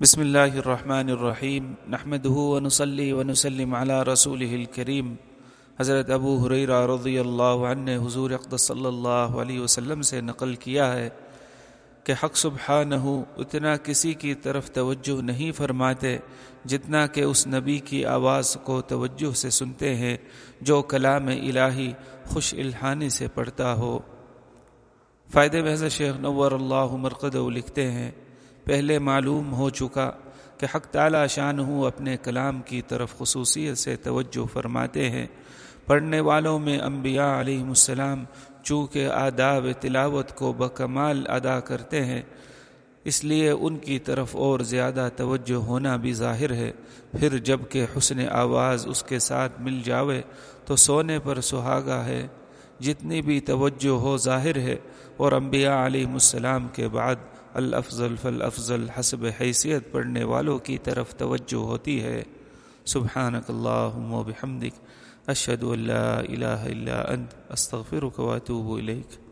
بسم اللہ الرحمن الرحیم نحمد ونصلی ونسلم على رسول الکریم. حضرت ابو حریرہ رضی اللہ عنہ نے حضور اقدس صلی اللہ علیہ وسلم سے نقل کیا ہے کہ حق سبحانہ اتنا کسی کی طرف توجہ نہیں فرماتے جتنا کہ اس نبی کی آواز کو توجہ سے سنتے ہیں جو کلام الہی خوش الحانی سے پڑھتا ہو۔ فائدہ محض شیخ نور اللہ مرقد لکھتے ہیں پہلے معلوم ہو چکا کہ حق تعالی شان ہوں اپنے کلام کی طرف خصوصیت سے توجہ فرماتے ہیں۔ پڑھنے والوں میں انبیاء علیہ السلام چونکہ آداب تلاوت کو بکمال ادا کرتے ہیں، اس لیے ان کی طرف اور زیادہ توجہ ہونا بھی ظاہر ہے۔ پھر جبکہ حسن آواز اس کے ساتھ مل جاوے تو سونے پر سہاگا ہے۔ جتنی بھی توجہ ہو ظاہر ہے اور انبیاء علیہ السلام کے بعد الافضل فالافضل، حسب حیثیت پڑھنے والوں کی طرف توجہ ہوتی ہے۔ سبحانک اللہم و بحمدک اشہد اللہ الہ الا انت، استغفرک و الیک۔